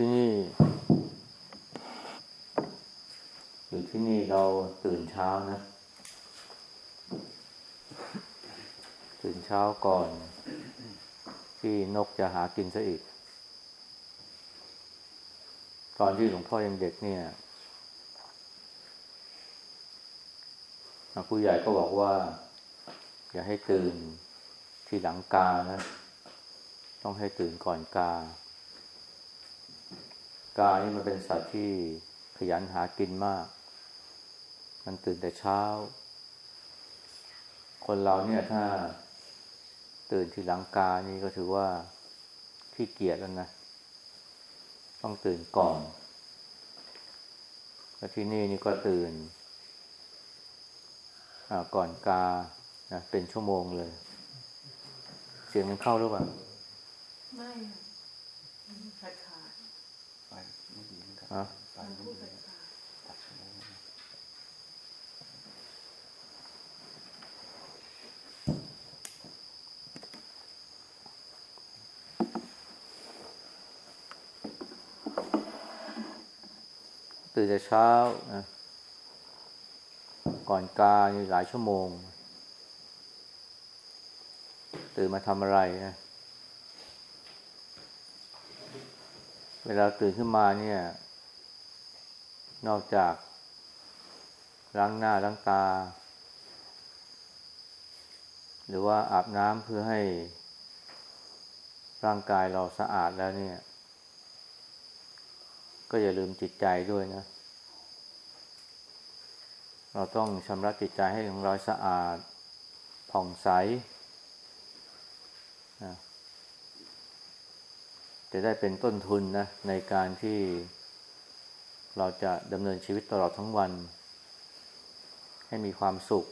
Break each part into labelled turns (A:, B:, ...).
A: ที่นี่อยู่ที่นี่เราตื่นเช้านะ ตื่นเช้าก่อน ที่นกจะหากินซะอีก ตอนที่หลวงพ่อยังเด็กเนี่ยผู้ใหญ่ก็บอกว่า อย่าให้ตื่นที่หลังกานะ ต้องให้ตื่นก่อนกา กานี่มันเป็นสัตว์ที่ขยันหากินมาก มันตื่นแต่เช้า คนเราเนี่ยถ้าตื่นทีหลังกานี่ก็ถือว่าขี้เกียจแล้วนะ ต้องตื่นก่อน แล้วที่นี่นี่ก็ตื่นก่อนกานะเป็นชั่วโมงเลย เสียงมันเข้าหรือเปล่า
B: ไม่ขาดขาด
C: ไปไม่ดีเหมือนกันไปไม่
B: ดี
C: ตัดชั่ว
A: ตื่นแต่เช้านะก่อนกานี่หลายชั่วโมง ตื่นมาทำอะไรนะ เวลาตื่นขึ้นมาเนี่ย นอกจากล้างหน้าล้างตา หรือว่าอาบน้ำเพื่อให้ร่างกายเราสะอาดแล้วเนี่ย ก็อย่าลืมจิตใจด้วยนะ เราต้องชำระจิตใจให้ของเราสะอาด ผ่องใสนะ จะได้เป็นต้นทุนนะในการที่เราจะดำเนินชีวิตตลอดทั้งวัน ให้มีความสุข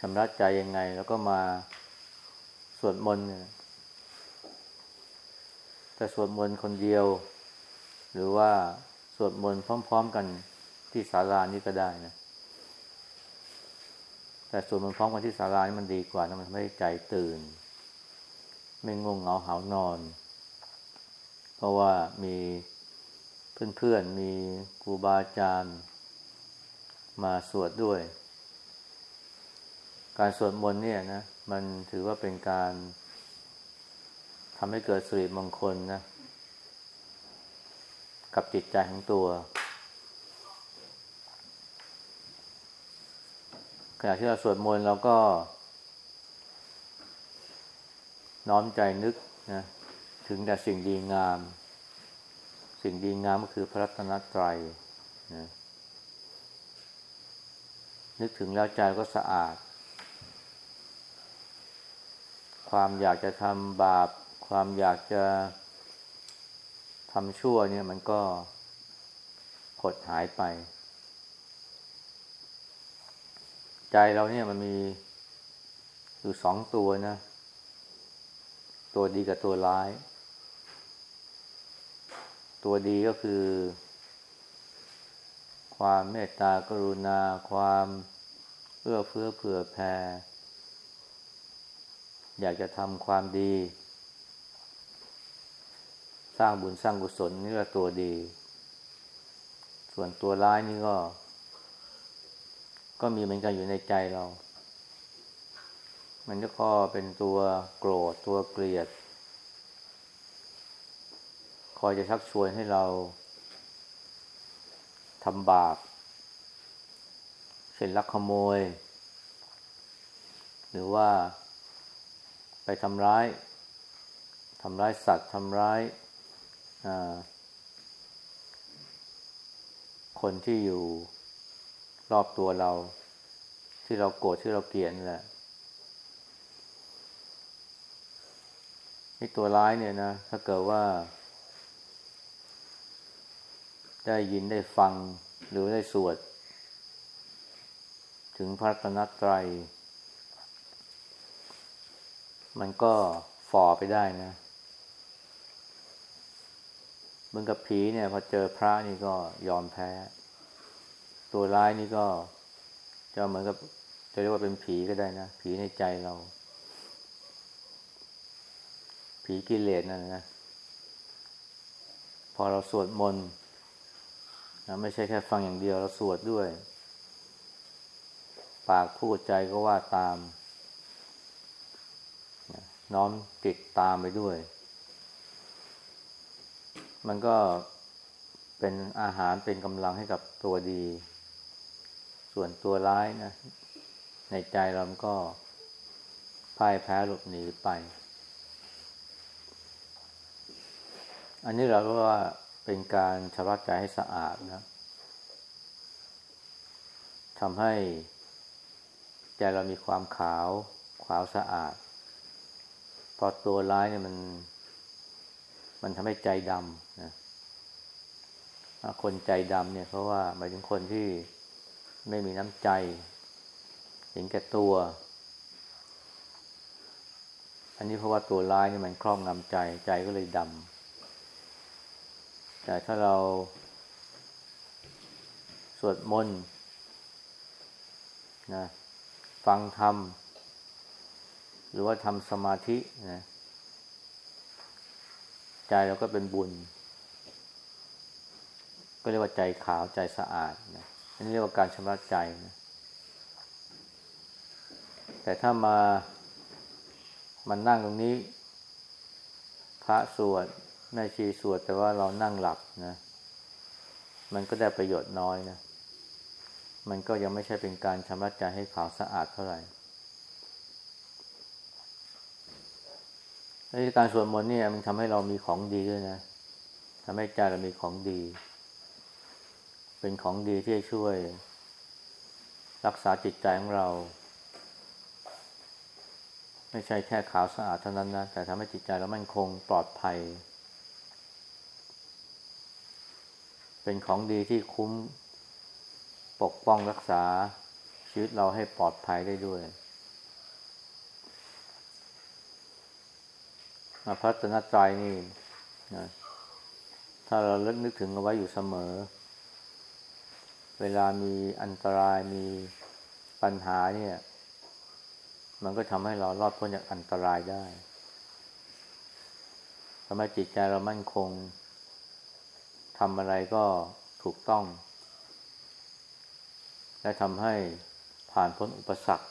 A: ชำระใจยังไง แล้วก็มาสวดมนต์แต่สวดมนต์คนเดียว หรือว่าสวดมนต์พร้อม ๆ กันที่ศาลานี่ก็ได้นะแต่สวดมนต์พร้อมกันที่ศาลานี่มันดีกว่านะมันทำให้ใจตื่น ไม่งงเหงาหานอน เพราะว่ามีเพื่อนๆ มีครูบาอาจารย์มาสวดด้วย การสวดมนต์เนี่ยนะ มันถือว่าเป็นการทำให้เกิดสิริมงคลนะ กับจิตใจของตัว ขณะที่เราสวดมนต์เราก็ น้อมใจนึกนะถึงแต่สิ่งดีงาม สิ่งดีงามก็คือพระรัตนตรัยนะนึกถึงแล้วใจก็สะอาด ความอยากจะทำบาป ความอยากจะทำชั่วเนี่ยมันก็หดหายไป ใจเราเนี่ยมันมีอยู่สองตัวนะ ตัวดีกับตัวร้าย ตัวดีก็คือ ความเมตตากรุณา ความเอื้อเฟื้อเผื่อแผ่ อยากจะทำความดี สร้างบุญสร้างกุศลนี่ก็ตัวดี ส่วนตัวร้ายนี่ก็ ก็มีเหมือนกันอยู่ในใจเรา มันก็เป็นตัวโกรธตัวเกลียด คอยจะชักชวนให้เราทำบาปเช่นลักขโมย หรือว่าไปทำร้ายทำร้ายสัตว์ทำร้ายคนที่อยู่รอบตัวเรา ที่เราโกรธที่เราเกลียดนั่นแหละ นี่ตัวร้ายเนี่ยนะ ถ้าเกิดว่า ได้ยินได้ฟังหรือได้สวด ถึงพระตนตรัย มันก็ฝ่อไปได้นะเมือนกับผีเนี่ย พอเจอพระนี่ก็ยอมแพ้ ตัวร้ายนี่ก็จะเหมือนกับจะเรียกว่าเป็นผีก็ได้นะ ผีในใจเรา ผีกิเลสนั่นนะอเราสวดมนต์นะไม่ใช่แค่ฟังอย่างเดียวเราสวดด้วย ปากพูดใจก็ว่าตามนะน้อมจิตตามไปด้วย มันก็เป็นอาหารเป็นกำลังให้กับตัวดี ส่วนตัวร้ายนะ ในใจเราก็พ่ายแพ้หลบหนีไป อันนี้เราก็ว่าเป็นการชำระใจให้สะอาดนะทำให้ใจเรามีความขาว ขาวสะอาด พอตัวร้ายเนี่ยมัน มันทำให้ใจดำนะคนใจดำเนี่ย เพราะว่าหมายถึงคนที่ไม่มีน้ำใจ เห็นแก่ตัว อันนี้เพราะว่าตัวร้ายนี่มันครอบงำใจ ใจก็เลยดำ แต่ถ้าเรา สวดมนต์นะฟังธรรม หรือว่าทำสมาธินะใจเราก็เป็นบุญ ก็เรียกว่าใจขาวใจสะอาดนะอันนี้เรียกว่าการชำระใจนะแต่ถ้ามามันนั่งตรงนี้ พระสวด แม่ชีสวดแต่ว่าเรานั่งหลับนะ มันก็ได้ประโยชน์น้อยนะ มันก็ยังไม่ใช่เป็นการชำระใจให้ขาวสะอาดเท่าไหร่ในการสวดมนต์เนี่ยมันทำให้เรามีของดีด้วยนะทำให้ใจเรามีของดี เป็นของดีที่ช่วย รักษาจิตใจของเรา ไม่ใช่แค่ขาวสะอาดเท่านั้นนะ แต่ทำให้จิตใจเรามั่นคงปลอดภัย เป็นของดีที่คุ้มปกป้องรักษาชีวิตเราให้ปลอดภัยได้ด้วยมาพัฒนาใจนี่นะถ้าเราเลิกนึกถึงเอาไว้อยู่เสมอ เวลามีอันตรายมีปัญหาเนี่ย มันก็ทำให้เรารอดพ้นจากอันตรายได้ทำให้จิตใจเรามั่นคงำอะไรก็ถูกต้อง และทำให้ผ่านพ้นอุปสรรค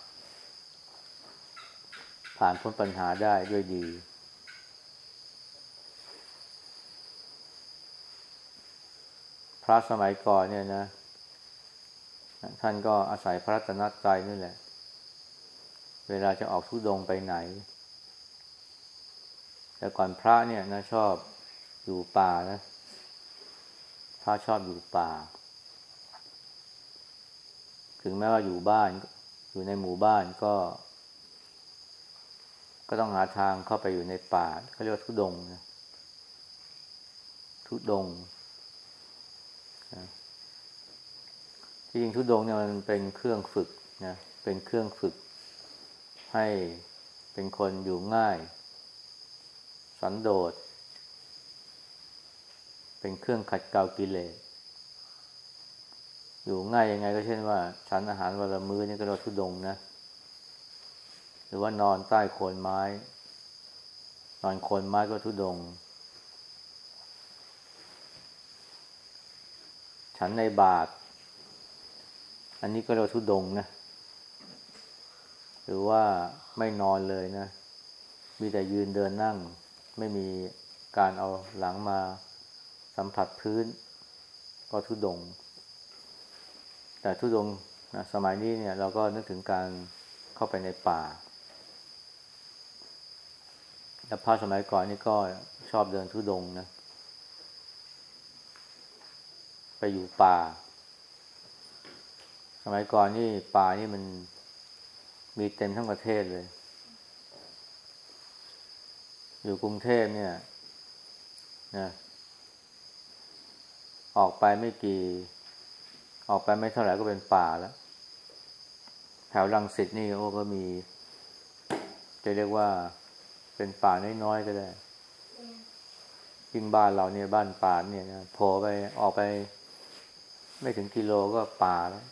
A: ผ่านพ้นปัญหาได้ด้วยดี พระสมัยก่อนเนี่ยนะ ท่านก็อาศัยพระรัตนตรัยนี่แหละ เวลาจะออกทุดงไปไหน แต่ก่อนพระเนี่ยนะชอบอยู่ป่านะ พระชอบอยู่ป่า ถึงแม้ว่าอยู่บ้าน อยู่ในหมู่บ้านก็ ก็ต้องหาทางเข้าไปอยู่ในป่าเขาเรียกว่าทุดงนะทุดงที่จริงทุดงเนี่ยมันเป็นเครื่องฝึกนะเป็นเครื่องฝึก ให้เป็นคนอยู่ง่าย สันโดษ เป็นเครื่องขัดเกลากิเลสอยู่ง่ายยังไงก็เช่นว่าฉันอาหารวันละมื้อนี่ก็เราทุดงนะ หรือว่านอนใต้โคนไม้ นอนโคนไม้ก็ทุดง ฉันในบาท อันนี้ก็เราทุดงนะ หรือว่าไม่นอนเลยนะ มีแต่ยืนเดินนั่ง ไม่มีการเอาหลังมา สัมผัสพื้น ก็ทุดง แต่ทุดงนะสมัยนี้เนี่ยเราก็นึกถึงการเข้าไปในป่าและพระสมัยก่อนนี่ก็ชอบเดินทุดงนะ ไปอยู่ป่า สมัยก่อนนี่ป่านี่มันมีเต็มทั้งประเทศเลย อยู่กรุงเทพเนี่ยนะ ออกไปไม่กี่ ออกไปไม่เท่าไหร่ก็เป็นป่าแล้วแถวรังสิตนี่โอ้ก็มี จะเรียกว่าเป็นป่าน้อยๆก็ได้ยิ่งบ้านเราเนี่ยบ้านป่าเนี่ยนะโผล่ไปออกไป ไม่ถึงกิโลก็ป่าแล้ว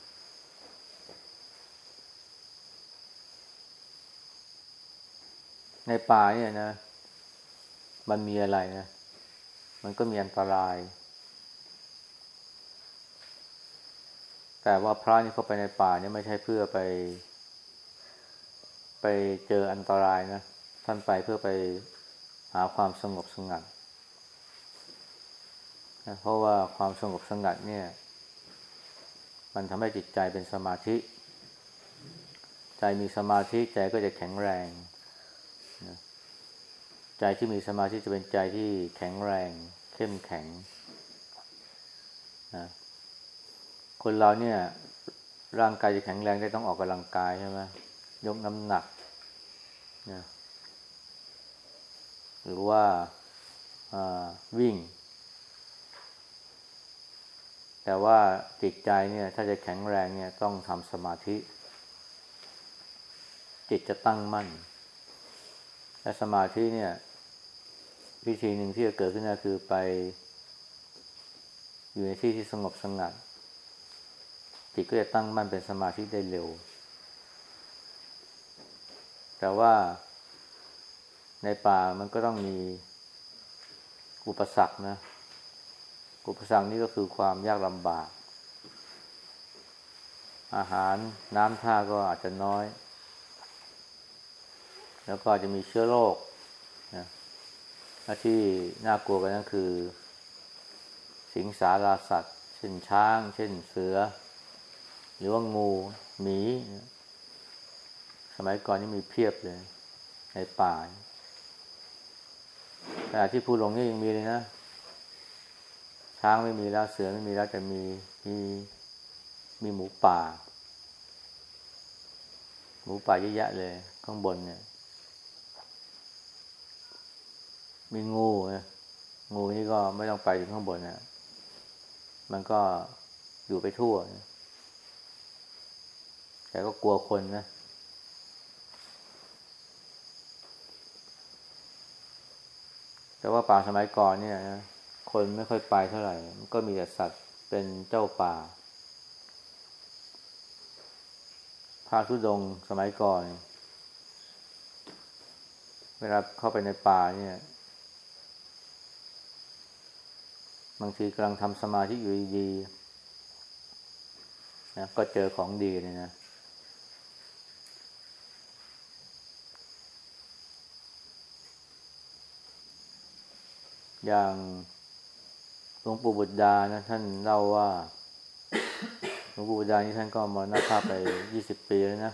A: ในป่าเนี่ยนะ มันมีอะไรนะ มันก็มีอันตราย แต่ว่าพระนี่เขาไปในป่าเนี่ยไม่ใช่เพื่อไป ไปเจออันตรายนะ ท่านไปเพื่อไปหาความสงบสงัดนะเพราะว่าความสงบสงัดเนี่ย มันทำให้จิตใจเป็นสมาธิ ใจมีสมาธิใจก็จะแข็งแรงนะใจที่มีสมาธิจะเป็นใจที่แข็งแรง เข้มแข็งนะ คนเราเนี่ย ร่างกายจะแข็งแรงได้ต้องออกกำลังกายใช่ไหมยกน้ำหนักนะหรือว่าวิ่ง แต่ว่าจิตใจเนี่ย ถ้าจะแข็งแรงเนี่ยต้องทำสมาธิ จิตจะตั้งมั่น และสมาธิเนี่ย วิธีหนึ่งที่จะเกิดขึ้นก็คือไป อยู่ในที่ที่สงบสงัด จิตก็จะตั้งมั่นเป็นสมาธิได้เร็ว แต่ว่าในป่ามันก็ต้องมีอุปสรรคนะ อุปสรรคนี้ก็คือความยากลำบาก อาหารน้ำท่าก็อาจจะน้อย แล้วก็อาจจะมีเชื้อโรคนะและที่น่ากลัวกันก็คือ สิงสาราสัตว์ เช่นช้าง เช่นเสือ หรือว่างูหมีสมัยก่อนนี่มีเพียบเลย ในป่าแต่ที่ภูหลงนี่ยังมีเลยนะช้างไม่มีแล้วเสือไม่มีแล้วแต่มีมีมีหมูป่า หมูป่าเยอะแยะเลย ข้างบนเนี่ย มีงูนะงูนี่ก็ไม่ต้องไปถึงข้างบนนะมันก็อยู่ไปทั่วนะ แต่ก็กลัวคนนะ แต่ว่าป่าสมัยก่อนเนี่ยนะคนไม่ค่อยไปเท่าไหร่ มันก็มีแต่สัตว์เป็นเจ้าป่าพาทุดงสมัยก่อน เวลาเข้าไปในป่าเนี่ย บางทีกำลังทำสมาธิอยู่ดีๆนะก็เจอของดีเลยนะ อย่างหลวงปู่บุตรดานะท่านเล่าว่าหลวงปู่บุตรดานี่ท่านก็มรณภาพไปยี่สิบปีแล้วนะ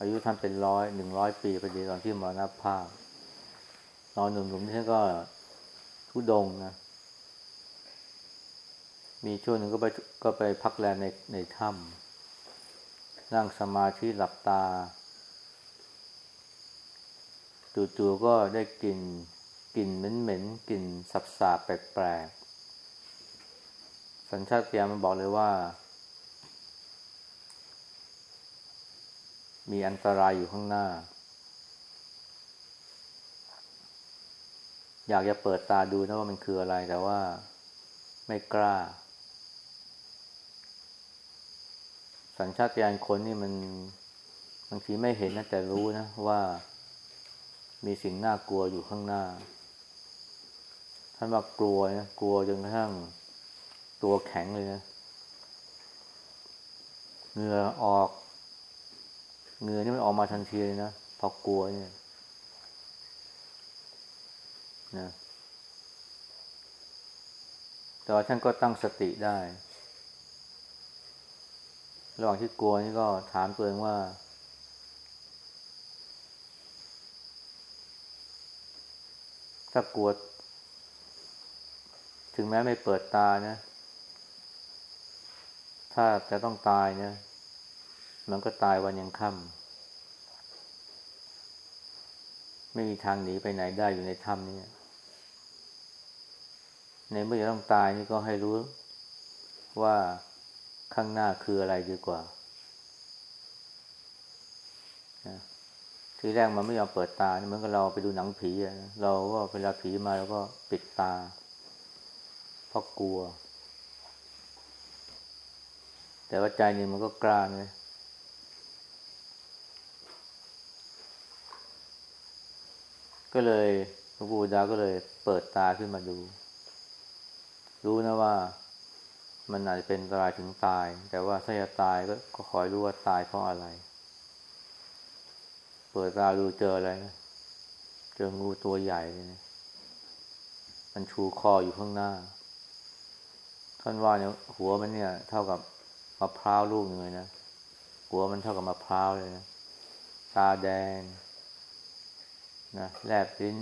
A: อายุท่านเป็นร้อยหนึ่งร้อยปีพอดีตอนที่มรณภาพตอนหนุ่มๆท่านก็ทุดงนะมีช่วงหนึ่งก็ไปก็ไปพักแรมในในถ้ำนั่งสมาธิหลับตาจู่ๆก็ได้กลิ่น กลิ่นเหม็นๆกลิ่นสับสาบแปลกๆสัญชาตญาณมันบอกเลยว่า มีอันตรายอยู่ข้างหน้า อยากจะเปิดตาดูนะว่ามันคืออะไรแต่ว่าไม่กล้า สัญชาตญาณคนนี่มันบางทีไม่เห็นนะแต่รู้นะว่ามีสิ่งน่ากลัวอยู่ข้างหน้า ท่านว่ากลัวนะกลัวจนกระทั่งตัวแข็งเลยนะเหงื่อออกเหงื่อนี่มันออกมาทันทีเลยนะพอกลัวเนี่ยนะแต่ว่าท่านก็ตั้งสติได้ระหว่างที่กลัวนี่ก็ถามตัวเองว่า ถ้ากลัว ถึงแม้ไม่เปิดตานะ ถ้าจะต้องตายนะมันก็ตายวันยังค่ำไม่มีทางหนีไปไหนได้อยู่ในถ้ำนี้ในเมื่อจะต้องตายนี่ก็ให้รู้ว่าข้างหน้าคืออะไรดีกว่าทีแรกมันไม่ยอมเปิดตา เหมือนกับเราไปดูหนังผีอะเราก็เวลาผีมาเราก็ปิดตา ราะกลัว แต่ว่าใจนี่มันก็กล้าเลยก็เลยหลวงปู่ดาก็เลยเปิดตาขึ้นมาดู รู้นะว่ามันอาจจะเป็นอันตรายถึงตาย แต่ว่าถ้าจะตายก็ก็ขอให้รู้ว่าตายเพราะอะไร เปิดตาดูเจออะไรนะเจองูตัวใหญ่เลยนะมันชูคออยู่ข้างหน้า ท่านว่าเนี่ยหัวมันเนี่ย เท่ากับมะพร้าวลูกหนึ่งเลยนะหัวมันเท่ากับมะพร้าวเลยนะตาแดงนะแลบลิ้น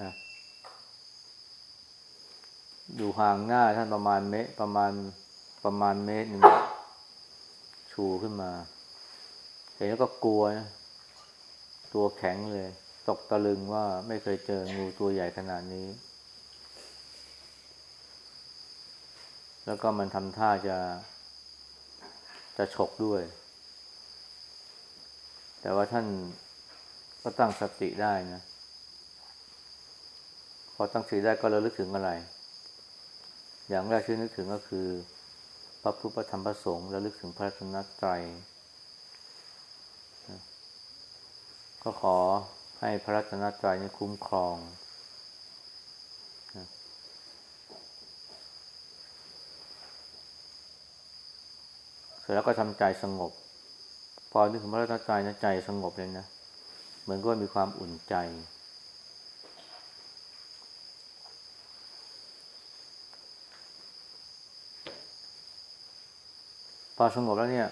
A: นะอยู่ห่างหน้าท่านประมาณเมตรประมาณประมาณเมตรหนึ่งชูขึ้นมา เห็นแล้วก็กลัวนะตัวแข็งเลย ตกตะลึงว่าไม่เคยเจองูตัวใหญ่ขนาดนี้ แล้วก็มันทำท่าจะจะฉกด้วย แต่ว่าท่านก็ตั้งสติได้นะ พอตั้งสติได้ก็ระลึกถึงอะไร อย่างแรกที่นึกถึงก็คือ พระพุทธธรรมพระสงฆ์ระลึกถึงพระรัตนตรัยก็ขอให้พระรัตนตรัยนี้คุ้มครอง เสร็จแล้วก็ทำใจสงบ พอนึกถึงพระรัตนตรัยนะใจสงบเลยนะ เหมือนก็มีความอุ่นใจ พอสงบแล้วเนี่ย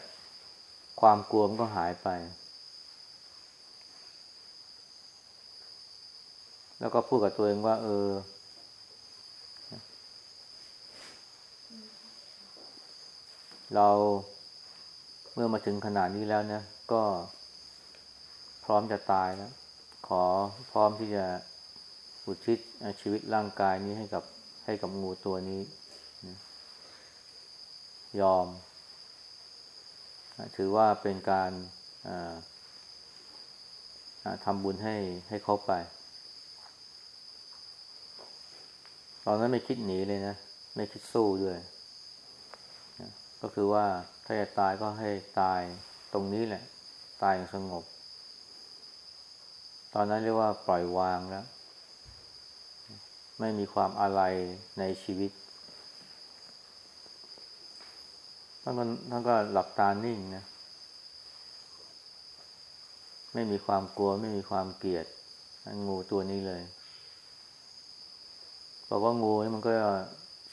A: ความกลัวมันก็หายไป แล้วก็พูดกับตัวเองว่า เออเรา เมื่อมาถึงขนาดนี้แล้วเนี่ยก็พร้อมจะตายแล้ว ขอพร้อมที่จะอุทิศชีวิตร่างกายนี้ให้กับให้กับงูตัวนี้นะยอม ถือว่าเป็นการทำบุญให้ให้เขาไป ตอนนั้นไม่คิดหนีเลยนะ ไม่คิดสู้ด้วย ก็คือว่าถ้าจะตายก็ให้ตายตรงนี้แหละ ตายอย่างสงบ ตอนนั้นเรียกว่าปล่อยวางแล้ว ไม่มีความอะไรในชีวิตท่านก็ท่านก็หลับตานิ่งนะ ไม่มีความกลัวไม่มีความเกลียดงูตัวนี้เลยบอกว่างูนี่มันก็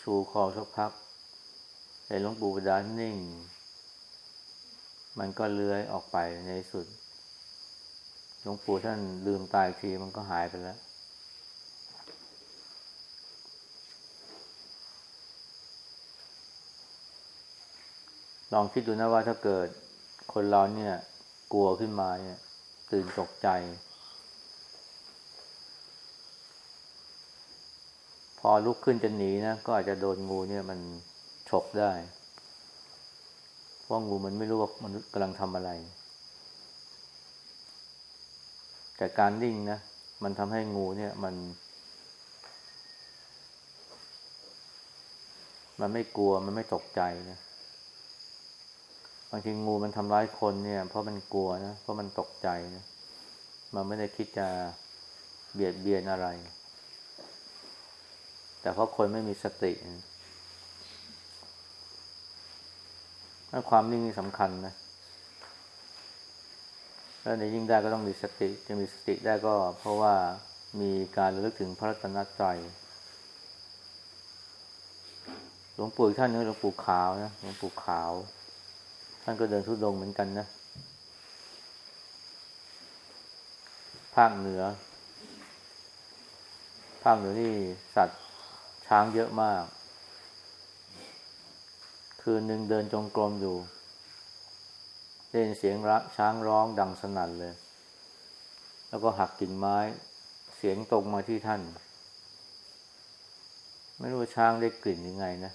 A: ชูคอสักพัก แต่หลวงปู่ดานนิ่ง มันก็เลื้อยออกไปในสุด หลวงปู่ท่านลืมตายทีมันก็หายไปแล้ว ลองคิดดูนะว่าถ้าเกิดคนเราเนี่ย กลัวขึ้นมาเนี่ย ตื่นตกใจ พอลุกขึ้นจะหนีนะ ก็อาจจะโดนงูเนี่ยมัน ฉกได้เพราะงูมันไม่รู้ว่ามันกำลังทำอะไร แต่การนิ่งนะ มันทำให้งูเนี่ยมัน มันไม่กลัวมันไม่ตกใจนะบางทีงูมันทำร้ายคนเนี่ย เพราะมันกลัวนะ เพราะมันตกใจนะมันไม่ได้คิดจะเบียดเบียนอะไร แต่เพราะคนไม่มีสตินะ ความนิ่งนี่สำคัญนะแล้วในยิ่งได้ก็ต้องมีสติ จะมีสติได้ก็เพราะว่ามีการระลึกถึงพระรัตนตรัยหลวงปู่ท่านนี่หลวงปู่ขาวนะหลวงปู่ขาว ท่านก็เดินทุดงเหมือนกันนะ ภาคเหนือ ภาคเหนือนี่สัตว์ช้างเยอะมาก คืนหนึ่งเดินจงกรมอยู่ได้ยินเสียงระช้างร้องดังสนั่นเลย แล้วก็หักกิ่งไม้ เสียงตรงมาที่ท่าน ไม่รู้ช้างได้กลิ่นยังไงนะ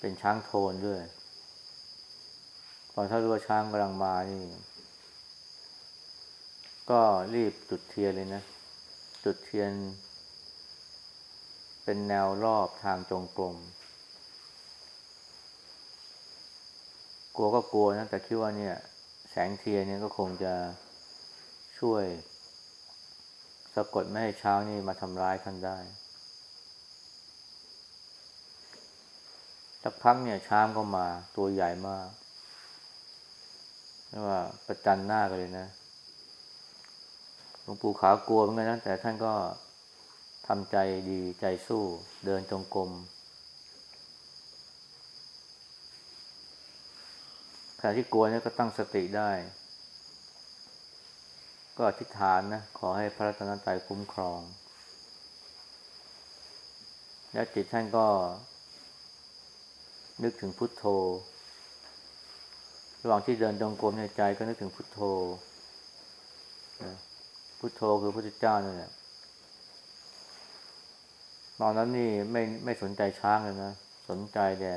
A: เป็นช้างโทนด้วยพอถ้ารู้ว่าช้างกำลังมานี่ ก็รีบจุดเทียนเลยนะ จุดเทียน เป็นแนวรอบทางจงกรม ลัวก็กลัวนะ แต่คิดว่าเนี่ย แสงเทียนเนี่ยก็คงจะช่วย สะกดไม่ให้ช้างนี่มาทำร้ายท่านได้สักพักเนี่ยช้างก็มาตัวใหญ่มากเรียกว่าประจันหน้ากันเลยนะหลวงปู่ขากลัวเหมือนกันนะแต่ท่านก็ทำใจดีใจสู้ เดินจงกรม ขณะที่กลัวเนี่ยก็ตั้งสติได้ ก็อธิษฐานนะ ขอให้พระรัตนตรัยคุ้มครอง แล้วจิตท่านก็ นึกถึงพุทโธ ระหว่างที่เดินจงกรมในใจก็นึกถึงพุทโธ พุทโธคือพระพุทธเจ้านั่นแหละตอนนั้นนี่ไม่ไม่สนใจช้างเลยนะ สนใจแต่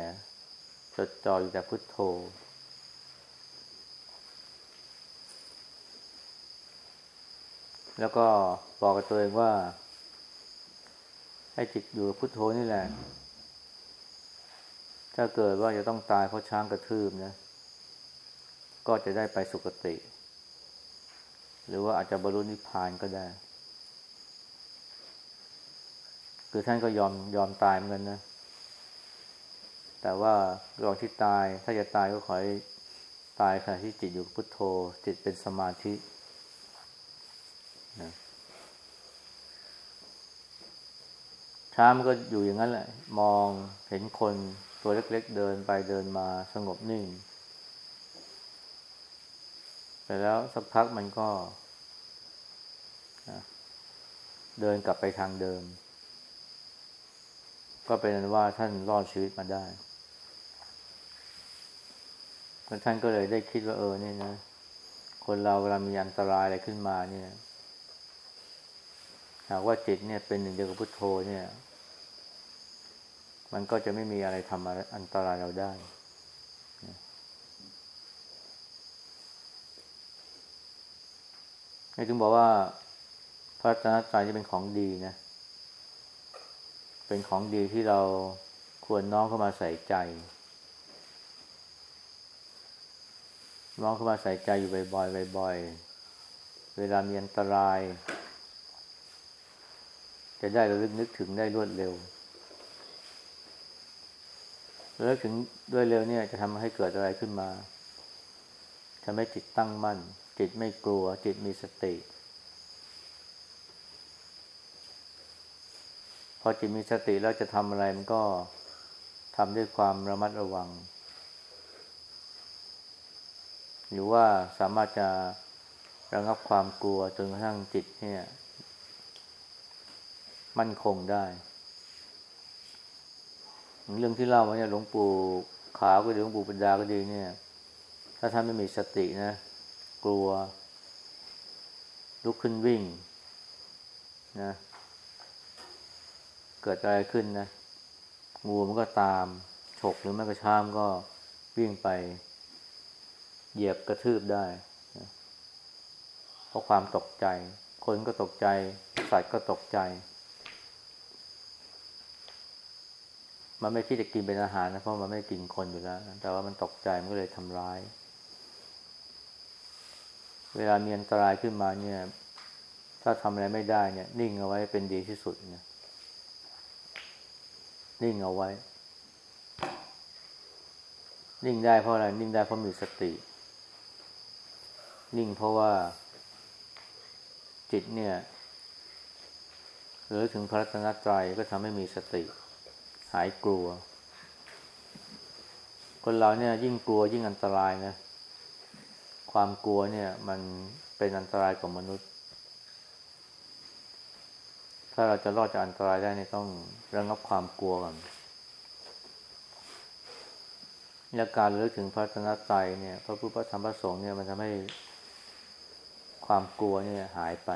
A: จดจ่ออยู่แต่พุทโธ แล้วก็บอกกับตัวเองว่า ให้จิตอยู่กับพุทโธนี่แหละ ถ้าเกิดว่าจะต้องตายเพราะช้างกระทืบนะ ก็จะได้ไปสุคติ หรือว่าอาจจะบรรลุนิพพานก็ได้ คือท่านก็ยอมยอมตายเหมือนกันนะ แต่ว่าระหว่างที่ตาย ถ้าจะตายก็ขอให้ตายขณะที่จิตอยู่กับพุทโธ จิตเป็นสมาธิ นะช้ามันก็อยู่อย่างนั้นแหละ มองเห็นคนตัวเล็กๆเดินไปเดินมาสงบนิ่ง แต่แล้วสักพักมันก็เดินกลับไปทางเดิม ก็เป็นนั้นว่าท่านรอดชีวิตมาได้แล้วท่านก็เลยได้คิดว่าเออเนี่ยนะ คนเราเวลามีอันตรายอะไรขึ้นมาเนี่ยากว่าจิตเนี่ยเป็นหนึ่งเดียวกับพุทโธเนี่ย มันก็จะไม่มีอะไรทำอันตรายเราได้นี่ถึงบอกว่า พระตนตรัยจะเป็นของดีนะ เป็นของดีที่เราควรน้องเข้ามาใส่ใจ น้องเข้ามาใส่ใจอยู่บ่อยๆบ่อยๆเวลามีอันตราย จะได้ระลึกนึกถึงได้รวดเร็วระลึกถึงด้วยเร็วเนี่ยจะทำให้เกิดอะไรขึ้นมาทำให้จิตตั้งมั่น จิตไม่กลัว จิตมีสติ พอจิตมีสติแล้วจะทำอะไรมันก็ทำด้วยความระมัดระวัง หรือว่าสามารถจะระงับความกลัวจนกระทั่งจิตเนี่ย มั่นคงได้ เรื่องที่เล่ามาเนี่ยหลวงปู่ขาวก็ดีหลวงปู่ปัญญาก็ดีเนี่ย ถ้าท่านไม่มีสตินะ กลัว ลุกขึ้นวิ่งนะ เกิดอะไรขึ้นนะ งูมันก็ตาม ฉกหรือแม่กระชามก็วิ่งไป เหยียบกระทืบได้นะเพราะความตกใจ คนก็ตกใจ สัตว์ก็ตกใจ มันไม่คิดจะกินเป็นอาหารนะเพราะมันไม่กินคนอยู่แล้วแต่ว่ามันตกใจมันก็เลยทำร้าย เวลามีอันตรายขึ้นมาเนี่ย ถ้าทำอะไรไม่ได้เนี่ย นิ่งเอาไว้เป็นดีที่สุดนี่ยนิ่งเอาไว้ นิ่งได้เพราะอะไร นิ่งได้เพราะมีสติ นิ่งเพราะว่า จิตเนี่ยหรือถึงพระรัตนตรัยก็ทำให้มีสติ หายกลัว คนเราเนี่ยยิ่งกลัวยิ่งอันตรายนะ ความกลัวเนี่ย มันเป็นอันตรายกับมนุษย์ ถ้าเราจะรอดจากอันตรายได้เนี่ยต้องระงับความกลัวก่อนและการเลือกถึงพระธนตรัยเนี่ยพระพุทธธรรมพระสงฆ์เนี่ยมันทำให้ความกลัวเนี่ยหายไป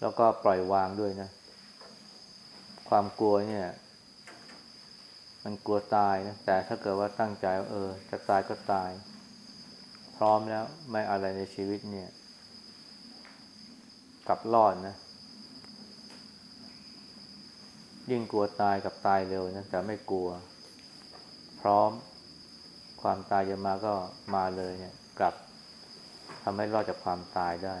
A: แล้วก็ปล่อยวางด้วยนะ ความกลัวเนี่ย มันกลัวตายนะ แต่ถ้าเกิดว่าตั้งใจเออ จะตายก็ตาย พร้อมแล้วไม่อะไรในชีวิตเนี่ย กลับรอดนะ ยิ่งกลัวตายกับตายเร็วนะแต่ไม่กลัว พร้อม ความตายจะมาก็มาเลยเนี่ย กลับทำให้รอดจากความตายได้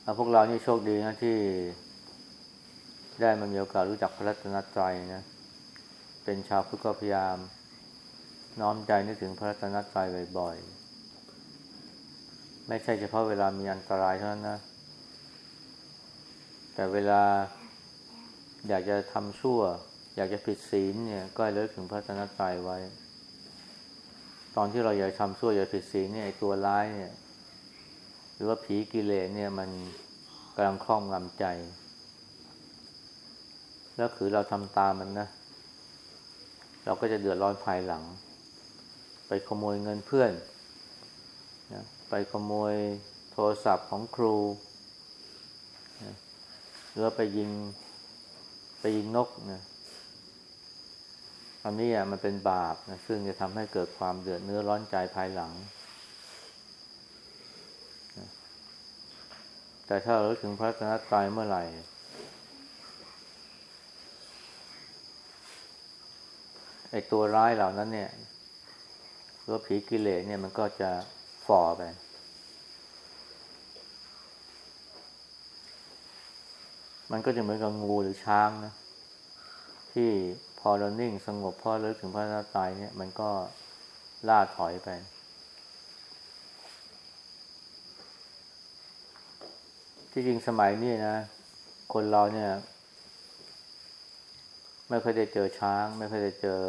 A: เอา พวกเรานี่โชคดีนะที่ ได้มามีโอกาสรู้จักพระรัตนตรัยนะ เป็นชาวพุทธก็พยายาม น้อมใจนึกถึงพระรัตนตรัยบ่อยๆ ไม่ใช่เฉพาะเวลามีอันตรายเท่านั้นนะ แต่เวลาอยากจะทำชั่ว อยากจะผิดศีลเนี่ย ก็เลิกถึงพระรัตนตรัยไว้ ตอนที่เราอยากทำชั่วอยากผิดศีลเนี่ยตัวร้ายเนี่ย รือว่าผีกิเลสเนี่ยมันกำลังครอบงำใจ แล้วคือเราทำตามมันนะ เราก็จะเดือดร้อนภายหลัง ไปขโมยเงินเพื่อนนะไปขโมยโทรศัพท์ของครูนะหรือไปยิงไปยิงนกนะอันนี้อะมันเป็นบาปนะซึ่งจะทำให้เกิดความเดือดเนื้อร้อนใจภายหลังนะ แต่ถ้าเราถึงพระรัตนตรัยเมื่อไหร่ ไอตัวร้ายเหล่านั้นเนี่ยหรือว่าผีกิเลสเนี่ยมันก็จะฝ่อไปมันก็จะเหมือนกับงูหรือช้างนะ ที่พอเรานิ่งสงบพอเลิกถึงพระนาตายเนี่ย มันก็ล่าถอยไป ที่จริงสมัยนี้นะ คนเราเนี่ย ไม่เคอยได้เจอช้าง ไม่เคอยได้เจอ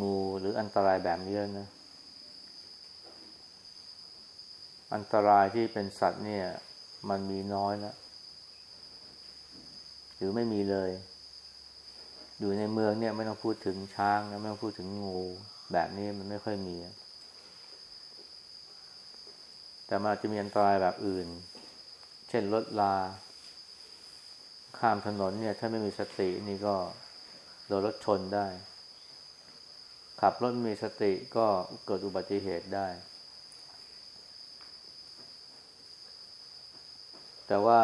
A: งูหรืออันตรายแบบนี้แล้วนะ อันตรายที่เป็นสัตว์เนี่ย มันมีน้อยแล้วหรือไม่มีเลย อยู่ในเมืองเนี่ยไม่ต้องพูดถึงช้างนะไม่ต้องพูดถึงงูแบบนี้มันไม่ค่อยมี แต่มันอาจจะมีอันตรายแบบอื่น เช่นรถลา ข้ามถนนเนี่ย ถ้าไม่มีสตินี่ก็โดนรถชนได้ ขับรถมีสติก็เกิดอุบัติเหตุได้ แต่ว่า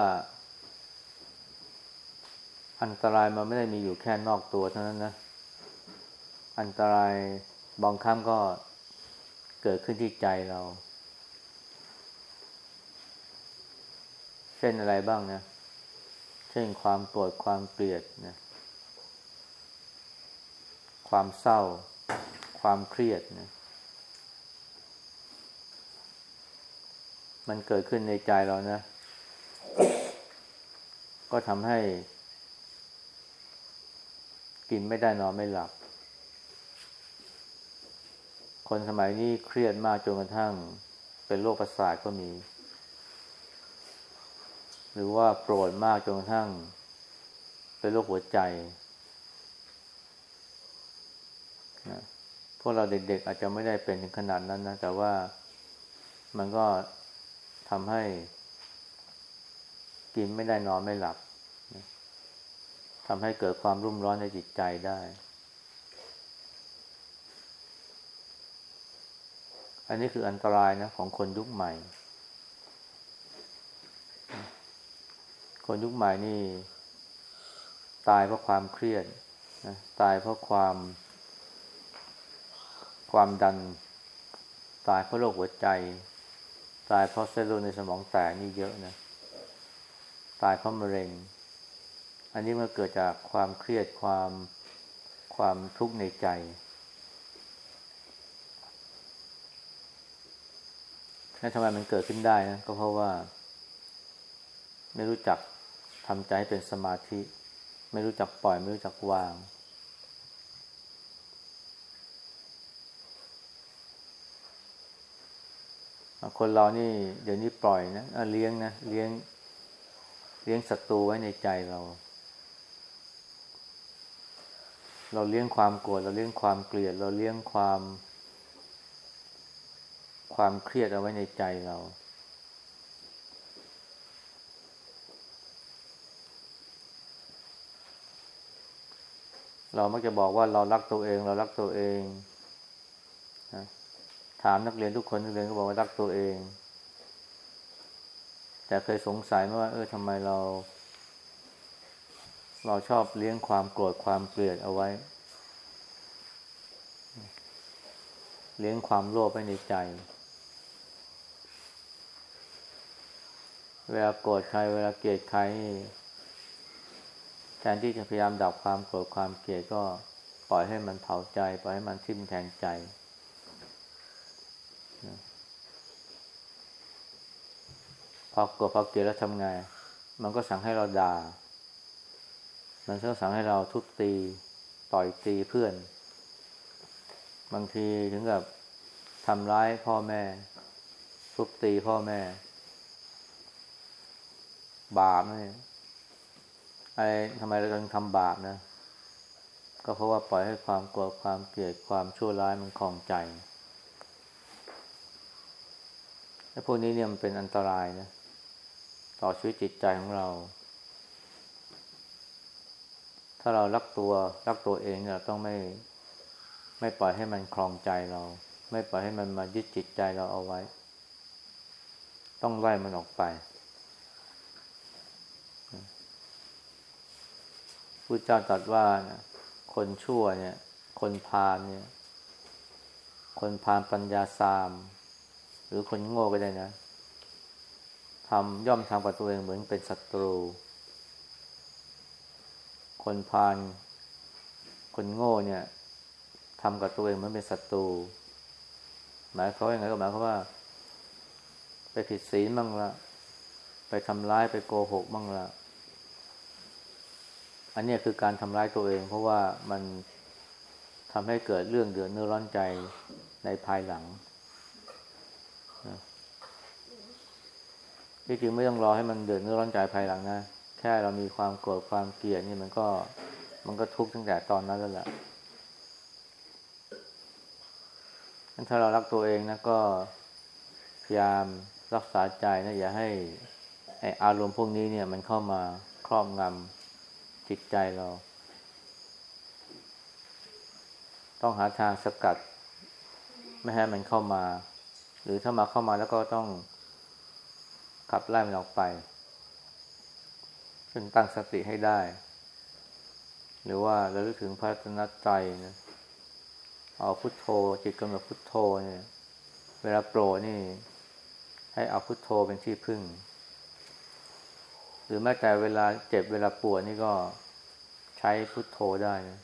A: อันตรายมันไม่ได้มีอยู่แค่นอกตัวเท่านั้นนะ อันตรายบางครั้งก็เกิดขึ้นที่ใจเรา เช่นอะไรบ้างนะ เช่นความโกรธความเกลียดนะ ความเศร้า ความเครียดนะ มันเกิดขึ้นในใจเรานะ ก็ทำให้ กินไม่ได้นอนไม่หลับ คนสมัยนี้เครียดมากจนกระทั่งเป็นโรคประสาทก็มี หรือว่าโกรธมากจนกระทั่ง เป็นโรคหัวใจนะพวกเราเด็กๆอาจจะไม่ได้เป็นถึงขนาดนั้นนะ แต่ว่ามันก็ทำให้ กินไม่ได้นอนไม่หลับทำให้เกิดความรุ่มร้อนในจิตใจได้ อันนี้คืออันตรายนะของคนยุคใหม่ คนยุคใหม่นี่ ตายเพราะความเครียดนะตายเพราะความ ความดัน ตายเพราะโรคหัวใจ ตายเพราะเส้นเลือดในสมองแตกนี่เยอะนะ ตายเพราะมะเร็ง อันนี้มันเกิดจากความเครียดความความทุกข์ในใจ แล้วทำไมมันเกิดขึ้นได้นะ ก็เพราะว่า ไม่รู้จัก ทำใจให้เป็นสมาธิ ไม่รู้จักปล่อย ไม่รู้จักวาง คนเรานี่ เดี๋ยวนี้ปล่อยนะเลี้ยงนะเลี้ยง เลี้ยงศัตรูไว้ในใจเรา เราเลี้ยงความโกรธเราเลี้ยงความเกลียด เราเลี้ยงความ ความเครียดเอาไว้ในใจเรา เรามักจะบอกว่าเรารักตัวเอง เรารักตัวเองนะถามนักเรียนทุกคนนักเรียนก็บอกว่ารักตัวเอง แต่เคยสงสัยไหมว่า เออทำไมเรา เราชอบเลี้ยงความโกรธความเกลียดเอาไว้ เลี้ยงความโลภไว้ในใจ เวลาโกรธใคร เวลาเกลียดใคร ทนที่จะพยายามดับความโกรธความเกลียดก็ปล่อยให้มันเผาใจ ปล่อยให้มันทิ่มแทงใจ พอโกรธพอเกลียดแล้วทำไง มันก็สั่งให้เราด่า มันก็สั่งให้เราทุบตี ต่อยตีเพื่อน บางทีถึงกับทำร้ายพ่อแม่ ทุบตีพ่อแม่ บาปนี่ อะไรทำไมเราต้องทำบาปนะ ก็เพราะว่าปล่อยให้ความกลัวความเกลียดความชั่วร้ายมันคลองใจไอ้พวกนี้เนี่ยมันเป็นอันตรายนะ ต่อชีวิตจิตใจของเรา ถ้าเรารักตัวรักตัวเองเราต้องไม่ ไม่ปล่อยให้มันคลองใจเรา ไม่ปล่อยให้มันมายึดจิตใจเราเอาไว้ ต้องไล่มันออกไป พระเจ้าตรัสว่านะคนชั่วเนี่ย คนพาลเนี่ย คนพาลปัญญาสาม หรือคนโง่ก็ได้นะทำย่อมทำกับตัวเองเหมือนเป็นศัตรู คนพาลคนโง่เนี่ยทำกับตัวเองเหมือนเป็นศัตรู หมายเขาอย่างไรก็หมายเขาว่า ไปผิดศีลบ้างละไปทำร้ายไปโกหกบ้างละ อันนี้คือการทำร้ายตัวเอง เพราะว่ามันทำให้เกิดเรื่องเดือดเนื้อร้อนใจในภายหลังที่จริงไม่ต้องรอให้มันเดือดเนื้อร้อนใจภายหลังนะ แค่เรามีความโกรธความเกลียดนี่มันก็มันก็ทุกข์ตั้งแต่ตอนนั้นแล้วแหละถ้าเรารักตัวเองนะก็พยายามรักษาใจนะอย่าให้อารมณ์พวกนี้เนี่ย มันเข้ามาครอบงำ จิตใจเรา ต้องหาทางสกัด ไม่ให้มันเข้ามา หรือถ้ามาเข้ามาแล้วก็ต้องขับไล่มันออกไปซึ่งตั้งสติให้ได้ หรือว่าเราลึกถึงพระตนใจนะเอาพุทโธ จิตกำหนดพุทโธเนี่ย เวลาโกรนี่ ให้เอาพุทโธเป็นที่พึ่ง หรือแม้แต่เวลาเจ็บเวลาปวดนี่ก็ใช้พุทโธได้นะ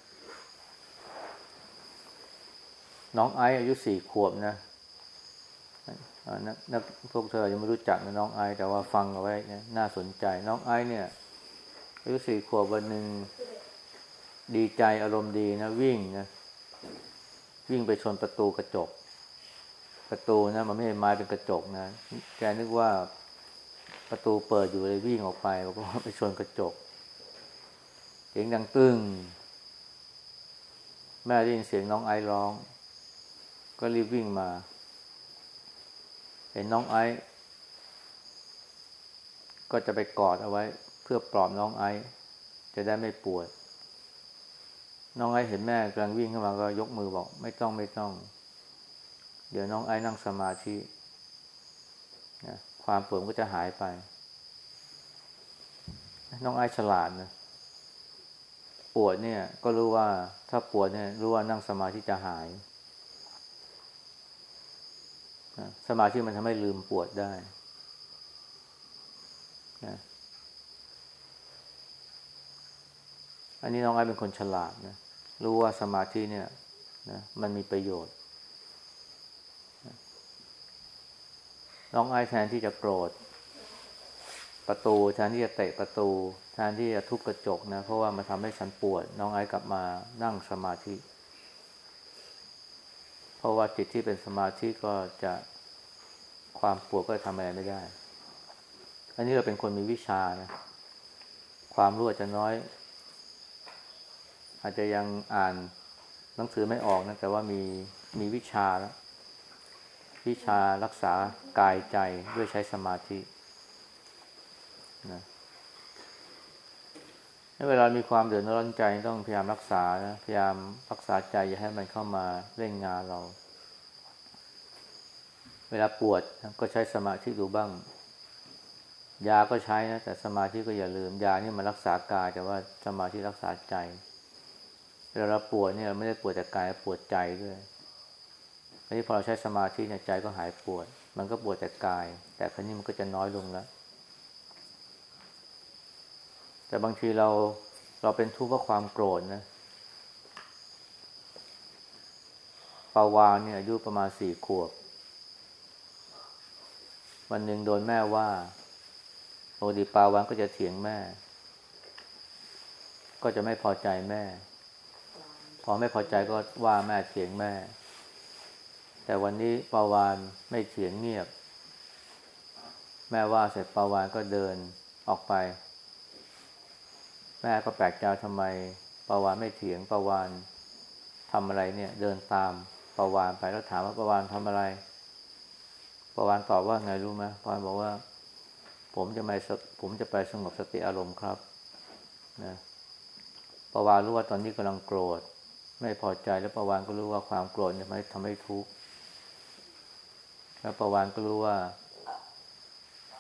A: น้องไอซ์อายุสี่ขวบนะนักนักพวกเธอยังไม่รู้จักนะน้องไอซ์แต่ว่าฟังเอาไว้นะน่าสนใจ น้องไอซ์เนี่ยอายุสี่ขวบวันหนึ่งดีใจอารมณ์ดีนะ วิ่งนะวิ่งไปชนประตูกระจก ประตูนะมันไม่ใช่ไม้เป็นกระจกนะ แกนึกว่า ประตูเปิดอยู่เลยวิ่งออกไปแล้วก็ไปชนกระจกเสียงดังตึ้งแม่ได้ยินเสียงน้องไอร้อง ก็รีบวิ่งมา เห็นน้องไอก็จะไปกอดเอาไว้ เพื่อปลอบน้องไอจะได้ไม่ปวด น้องไอ้เห็นแม่กำลังวิ่งเข้ามาก็ยกมือบอก ไม่ต้องไม่ต้อง เดี๋ยวน้องไอ้นั่งสมาธิ ความปวดก็จะหายไป น้องไอฉลาดนะปวดเนี่ย ก็รู้ว่าถ้าปวดเนี่ย รู้ว่านั่งสมาธิจะหาย สมาธิมันทำให้ลืมปวดได้นะอันนี้น้องไอเป็นคนฉลาดนะ รู้ว่าสมาธิเนี่ยนะมันมีประโยชน์ น้องไอ้แทนที่จะโกรธ ประตูแทนที่จะเตะประตู แทนที่จะทุบกระจกนะ เพราะว่ามันทำให้ฉันปวด น้องไอ้กลับมานั่งสมาธิ เพราะว่าจิตที่เป็นสมาธิก็จะความปวดก็ทำอะไรไม่ได้ อันนี้เราเป็นคนมีวิชานะ ความรู้อาจจะน้อย อาจจะยังอ่านหนังสือไม่ออกนะ แต่ว่ามีมีวิชาแล้ว วิชารักษากายใจด้วยใช้สมาธินะเวลามีความเดือดร้อนใจต้องพยายามรักษานะพยายามรักษาใจอย่าให้มันเข้ามาเล่นงานเรา เวลาปวดก็ใช้สมาธิดูบ้าง ยาก็ใช้นะแต่สมาธิก็อย่าลืม ยานี่มันรักษากายแต่ว่าสมาธิรักษาใจเวลาเราปวดเนี่ยไม่ได้ปวดแต่กายปวดใจด้วย อันนี้พอเราใช้สมาธิเนี่ยใจก็หายปวด มันก็ปวดแต่กาย แต่ครั้นี้มันก็จะน้อยลงแล้ว แต่บางทีเราเราเป็นทุกข์เพราะความโกรธนะปาวานเนี่ยอายุประมาณสี่ขวบ วันหนึ่งโดนแม่ว่าปกติปาวานก็จะเถียงแม่ ก็จะไม่พอใจแม่ พอไม่พอใจก็ว่าแม่เถียงแม่ แต่วันนี้ปาวานไม่เถียงเงียบ แม่ว่าเสร็จปาวานก็เดินออกไป แม่ก็แปลกใจทำไมปาวานไม่เถียงปาวานทำอะไรเนี่ย เดินตามปาวานไปแล้วถามว่าปาวานทำอะไรปาวานตอบว่าไงรู้ไหมปาวานบอกว่า ผมจะไปผมจะไปสงบสติอารมณ์ครับนะปาวานรู้ว่าตอนนี้กำลังโกรธ ไม่พอใจแล้วปาวานก็รู้ว่าความโกรธเนี่ยมันทำให้ทุกข์ แล้วปาวานก็รู้ว่า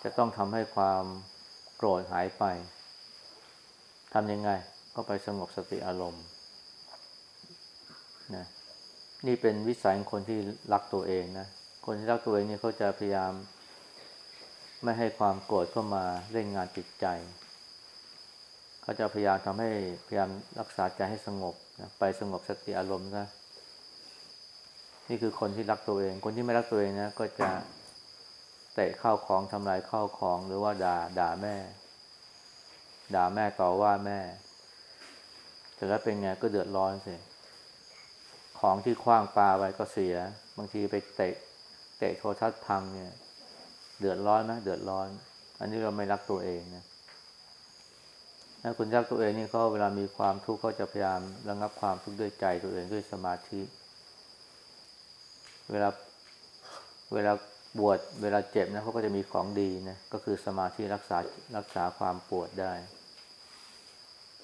A: จะต้องทำให้ความโกรธหายไปทำยังไง ก็ไปสงบสติอารมณ์นะนี่เป็นวิสัยของคนที่รักตัวเองนะคนที่รักตัวเองนี่เขาจะพยายาม ไม่ให้ความโกรธเข้ามาเล่นงานจิตใจเขาจะพยายามทำให้พยายามรักษาใจให้สงบนะไปสงบสติอารมณ์นะ นี่คือคนที่รักตัวเอง คนที่ไม่รักตัวเองนะก็จะเตะข้าวของทำลายข้าวของหรือว่าด่าด่าแม่ ด่าแม่ต่อว่าแม่แต่แล้วเป็นไงก็เดือดร้อนสิของที่คว้างปลาไว้ก็เสีย บางทีไปเตะ เตะโทรทัศน์พังเนี่ย เดือดร้อนไหมเดือดร้อน อันนี้เราไม่รักตัวเองนะถ้าคุณรักตัวเองนี่เขาเวลามีความทุกข์เขาจะพยายามระงับความทุกข์ด้วยใจตัวเองด้วยสมาธิ เวลาเวลาบวชเวลาเจ็บนะเขาก็จะมีของดีนะก็คือสมาธิรักษารักษาความปวดได้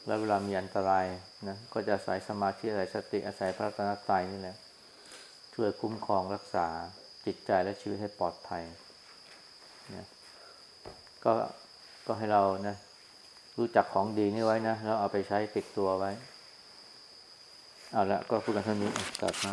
A: แล้วเวลามีอันตรายนะก็จะอาศัยสมาธิอาศัยสติอาศัยพระรัตนตรัยนี่แหละช่วยคุ้มครองรักษาจิตใจและชีวิตให้ปลอดภัยนะก็ก็ให้เรานะรู้จักของดีนี่ไว้นะแล้วเอาไปใช้ติดตัวไว้ เอาละก็พูดกันเท่านี้กลับมา